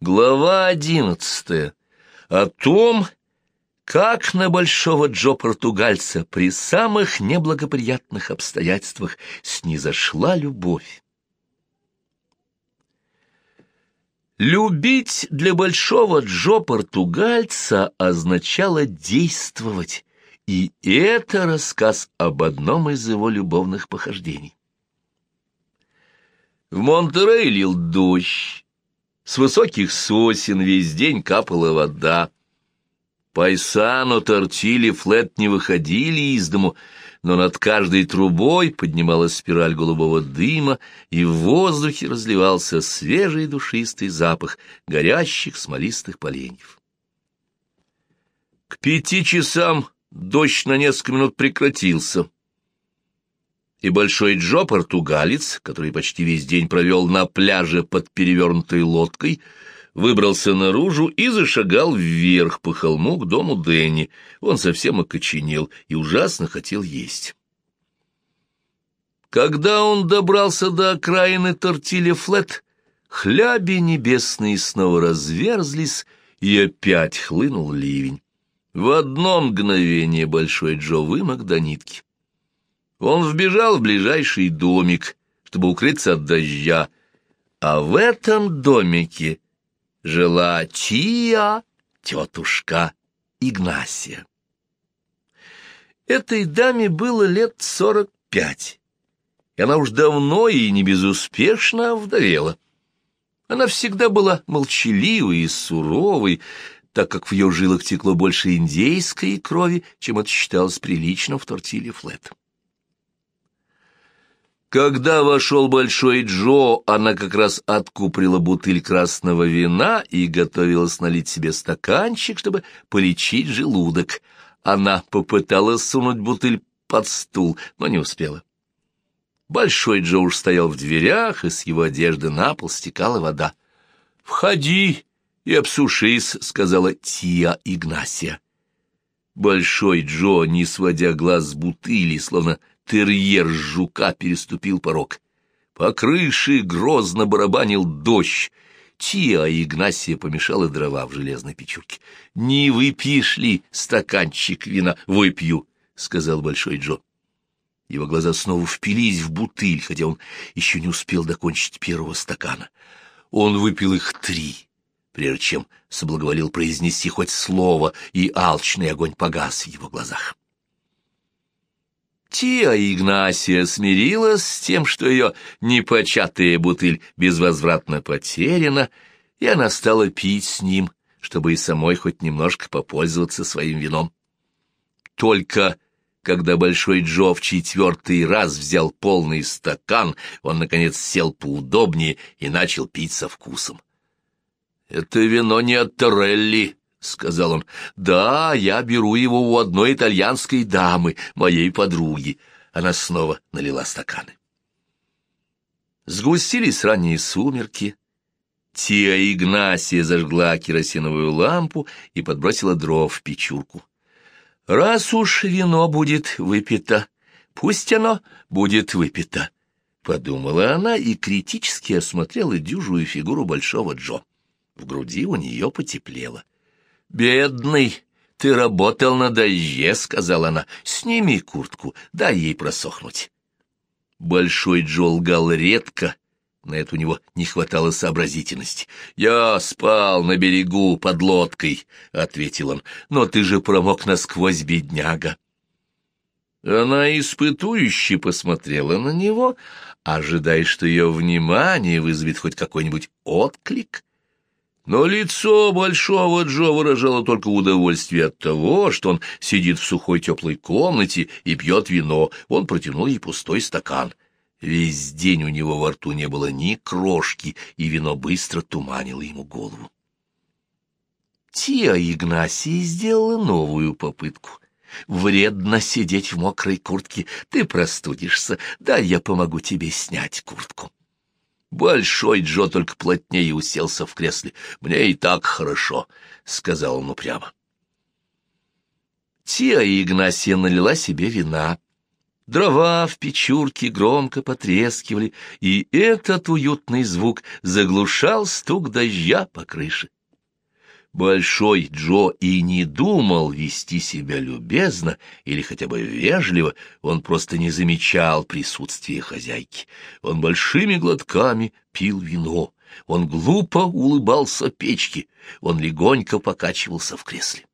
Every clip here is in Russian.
Глава одиннадцатая. О том, как на большого Джо-португальца при самых неблагоприятных обстоятельствах снизошла любовь. Любить для большого Джо-португальца означало действовать, и это рассказ об одном из его любовных похождений. В Монтерей лил дождь, с высоких сосен весь день капала вода. Пайсано, Тортили, Флет не выходили из дому, но над каждой трубой поднималась спираль голубого дыма, и в воздухе разливался свежий душистый запах горящих смолистых поленьев. К пяти часам дождь на несколько минут прекратился и Большой Джо, португалец, который почти весь день провел на пляже под перевернутой лодкой, выбрался наружу и зашагал вверх по холму к дому Дэнни. Он совсем окоченел и ужасно хотел есть. Когда он добрался до окраины тортили Флет, хляби небесные снова разверзлись, и опять хлынул ливень. В одно мгновение Большой Джо вымок до нитки. Он вбежал в ближайший домик, чтобы укрыться от дождя, а в этом домике жила Тия, тетушка Игнасия. Этой даме было лет сорок пять, и она уж давно и не безуспешно вдовела. Она всегда была молчаливой и суровой, так как в ее жилах текло больше индейской крови, чем это считалось приличным в тортиле Флет. Когда вошел Большой Джо, она как раз откуприла бутыль красного вина и готовилась налить себе стаканчик, чтобы полечить желудок. Она попыталась сунуть бутыль под стул, но не успела. Большой Джо уж стоял в дверях, и с его одежды на пол стекала вода. «Входи и обсушись», — сказала Тия Игнасия. Большой Джо, не сводя глаз с бутыли, словно терьер жука переступил порог. По крыше грозно барабанил дождь. Тиа Игнасия помешала дрова в железной печурке. «Не выпьешь ли стаканчик вина?» «Выпью», — сказал Большой Джо. Его глаза снова впились в бутыль, хотя он еще не успел докончить первого стакана. Он выпил их три, прежде чем соблаговолил произнести хоть слово, и алчный огонь погас в его глазах. Тиа Игнасия смирилась с тем, что ее непочатая бутыль безвозвратно потеряна, и она стала пить с ним, чтобы и самой хоть немножко попользоваться своим вином. Только когда Большой Джо в четвертый раз взял полный стакан, он, наконец, сел поудобнее и начал пить со вкусом. «Это вино не от Торелли», — сказал он. «Да, я беру его у одной итальянской дамы, моей подруги». Она снова налила стаканы. Сгустились ранние сумерки. Тия Игнасия зажгла керосиновую лампу и подбросила дров в печурку. «Раз уж вино будет выпито, пусть оно будет выпито», — подумала она и критически осмотрела дюжую фигуру Большого Джо. В груди у нее потеплело. «Бедный, ты работал на дожде», — сказала она. «Сними куртку, дай ей просохнуть». Большой Джо лгал редко, на это у него не хватало сообразительности. «Я спал на берегу под лодкой», — ответил он. «Но ты же промок насквозь, бедняга». Она испытующе посмотрела на него, ожидая, что ее внимание вызовет хоть какой-нибудь отклик. Но лицо Большого Джо выражало только удовольствие от того, что он сидит в сухой теплой комнате и пьет вино. Он протянул ей пустой стакан. Весь день у него во рту не было ни крошки, и вино быстро туманило ему голову. Тия Игнасия сделала новую попытку. «Вредно сидеть в мокрой куртке, ты простудишься, да я помогу тебе снять куртку». Большой Джо только плотнее уселся в кресле. «Мне и так хорошо», — сказал он упрямо. Тия и Игнасия налила себе вина. Дрова в печурке громко потрескивали, и этот уютный звук заглушал стук дождя по крыше. Большой Джо и не думал вести себя любезно или хотя бы вежливо, он просто не замечал присутствия хозяйки. Он большими глотками пил вино, он глупо улыбался печке, он легонько покачивался в кресле.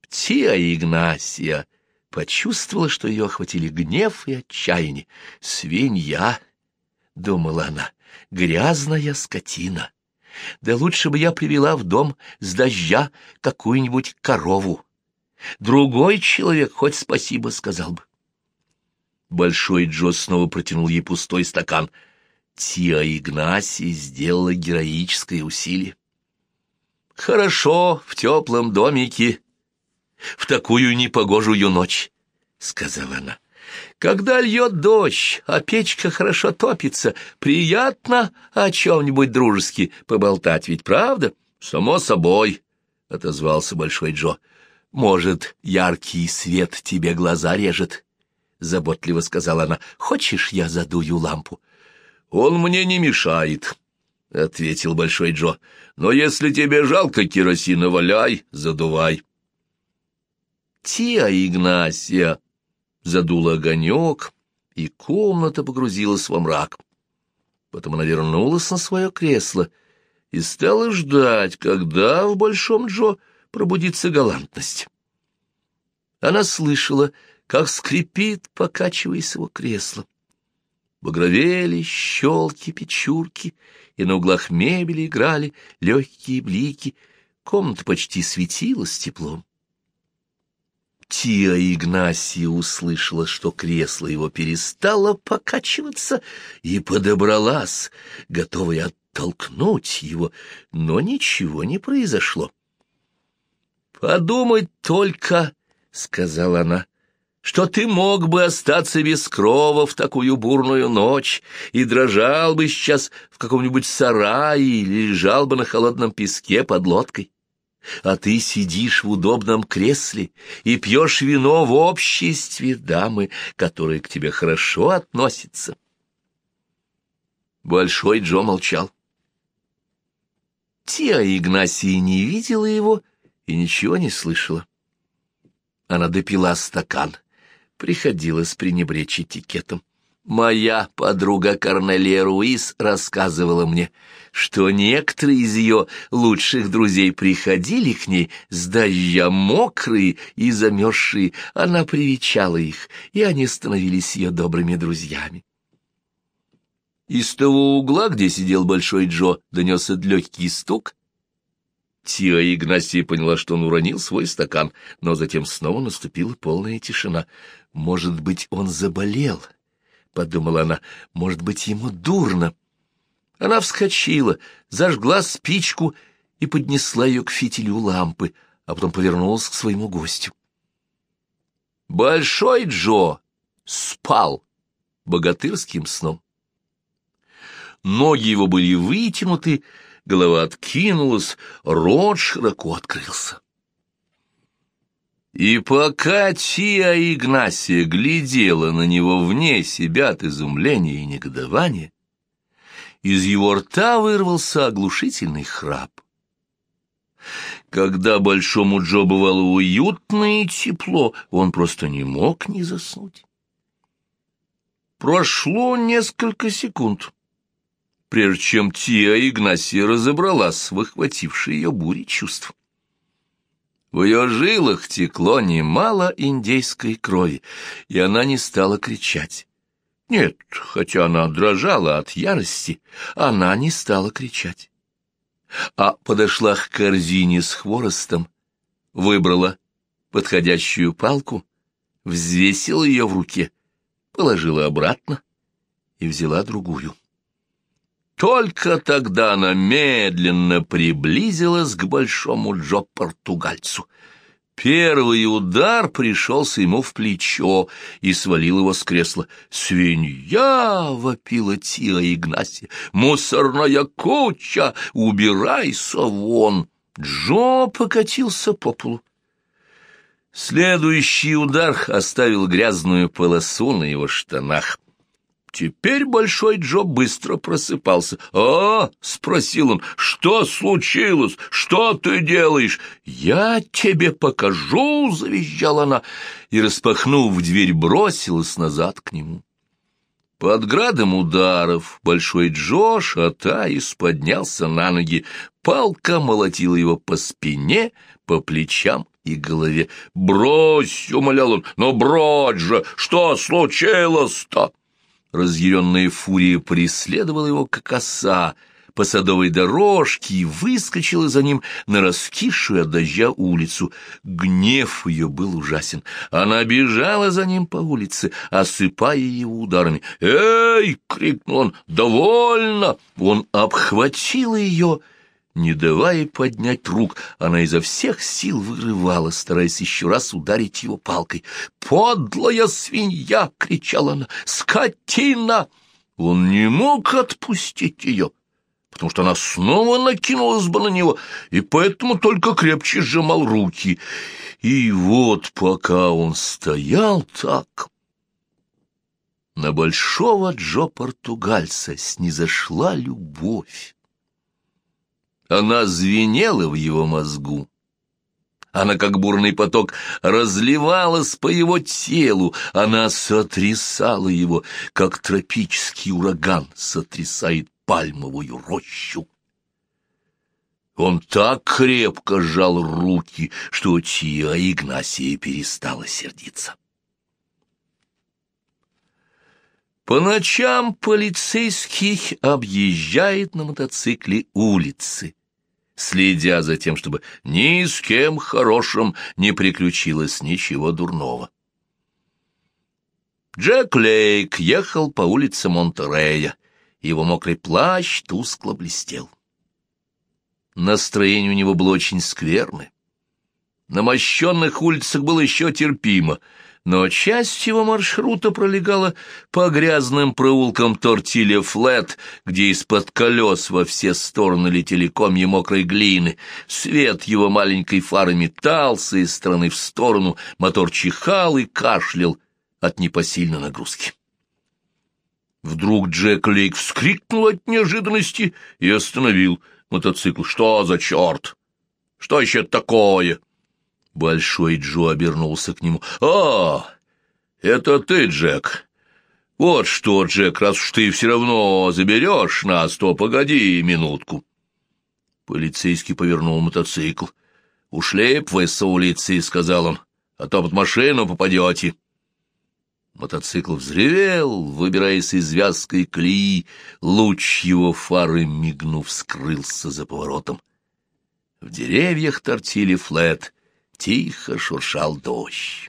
Птия Игнасия почувствовала, что ее охватили гнев и отчаяние. «Свинья!» — думала она, — «грязная скотина!» Да лучше бы я привела в дом с дождя какую-нибудь корову. Другой человек хоть спасибо сказал бы. Большой Джо снова протянул ей пустой стакан. Тиа Игнаси сделала героическое усилие. «Хорошо в теплом домике, в такую непогожую ночь», — сказала она. Когда льет дождь, а печка хорошо топится, приятно о чем-нибудь дружески поболтать, ведь правда? Само собой, — отозвался Большой Джо. Может, яркий свет тебе глаза режет? — заботливо сказала она. — Хочешь, я задую лампу? — Он мне не мешает, — ответил Большой Джо. — Но если тебе жалко керосина, валяй, задувай. Тиа Игнасия задул огонек, и комната погрузилась во мрак. Потом она вернулась на свое кресло и стала ждать, когда в Большом Джо пробудится галантность. Она слышала, как скрипит, покачиваясь его кресло. Багровели, щелки, печурки, и на углах мебели играли легкие блики. Комната почти светилась теплом. Тия Игнасия услышала, что кресло его перестало покачиваться, и подобралась, готовая оттолкнуть его, но ничего не произошло. «Подумать только», — сказала она, — «что ты мог бы остаться без крова в такую бурную ночь и дрожал бы сейчас в каком-нибудь сарае или лежал бы на холодном песке под лодкой а ты сидишь в удобном кресле и пьешь вино в обществе дамы, которая к тебе хорошо относится. Большой Джо молчал. Тиа Игнасия не видела его и ничего не слышала. Она допила стакан, приходилось пренебречь этикетом. Моя подруга Корнелия Руис рассказывала мне, что некоторые из ее лучших друзей приходили к ней с дождя мокрые и замерзшие. Она привечала их, и они становились ее добрыми друзьями. Из того угла, где сидел Большой Джо, донесся легкий стук. Тиа Игнасия поняла, что он уронил свой стакан, но затем снова наступила полная тишина. Может быть, он заболел? — подумала она, — может быть, ему дурно. Она вскочила, зажгла спичку и поднесла ее к фитилю лампы, а потом повернулась к своему гостю. Большой Джо спал богатырским сном. Ноги его были вытянуты, голова откинулась, рот широко открылся. И пока Тия Игнасия глядела на него вне себя от изумления и негодования, из его рта вырвался оглушительный храп. Когда Большому Джо бывало уютно и тепло, он просто не мог не заснуть. Прошло несколько секунд, прежде чем Тия Игнасия разобралась с ее бурей чувств. В ее жилах текло немало индейской крови, и она не стала кричать. Нет, хотя она дрожала от ярости, она не стала кричать. А подошла к корзине с хворостом, выбрала подходящую палку, взвесила ее в руке, положила обратно и взяла другую. Только тогда она медленно приблизилась к большому Джо-португальцу. Первый удар пришелся ему в плечо и свалил его с кресла. «Свинья!» — вопила Тира Игнасия. «Мусорная куча! Убирайся вон!» Джо покатился по полу. Следующий удар оставил грязную полосу на его штанах. Теперь Большой Джо быстро просыпался. «А?» — спросил он. «Что случилось? Что ты делаешь?» «Я тебе покажу!» — завизжала она и, распахнув дверь, бросилась назад к нему. Под градом ударов Большой Джо, шатаясь, поднялся на ноги. Палка молотила его по спине, по плечам и голове. «Брось!» — умолял он. «Но брось же! Что случилось-то?» Разъяренная фурия преследовала его, как оса, по садовой дорожке и выскочила за ним на раскисшую от дождя улицу. Гнев ее был ужасен. Она бежала за ним по улице, осыпая его ударами. «Эй!» — крикнул он. «Довольно!» Он обхватил ее не давая поднять рук, она изо всех сил вырывала, стараясь еще раз ударить его палкой. «Подлая свинья!» — кричала она. «Скотина!» Он не мог отпустить ее, потому что она снова накинулась бы на него, и поэтому только крепче сжимал руки. И вот пока он стоял так... На большого Джо Португальца снизошла любовь. Она звенела в его мозгу. Она, как бурный поток, разливалась по его телу, она сотрясала его, как тропический ураган сотрясает пальмовую рощу. Он так крепко сжал руки, что Тия Игнасия перестала сердиться. По ночам полицейский объезжает на мотоцикле улицы, следя за тем, чтобы ни с кем хорошим не приключилось ничего дурного. Джек Лейк ехал по улице Монтерея, его мокрый плащ тускло блестел. Настроение у него было очень скверное. На мощенных улицах было еще терпимо — но часть его маршрута пролегала по грязным проулкам Тортилья Флет, где из-под колес во все стороны летели комья мокрой глины. Свет его маленькой фары метался из стороны в сторону, мотор чихал и кашлял от непосильной нагрузки. Вдруг Джек Лейк вскрикнул от неожиданности и остановил мотоцикл. «Что за черт? Что еще такое?» Большой Джо обернулся к нему. «А, это ты, Джек. Вот что, Джек, раз уж ты все равно заберешь нас, то погоди минутку». Полицейский повернул мотоцикл. «Ушли вы с улицы», — сказал он, — «а то под машину попадете». Мотоцикл взревел, выбираясь из вязкой колеи, луч его фары, мигнув, скрылся за поворотом. В деревьях тортили флет, Тихо шуршал дождь.